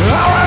All right.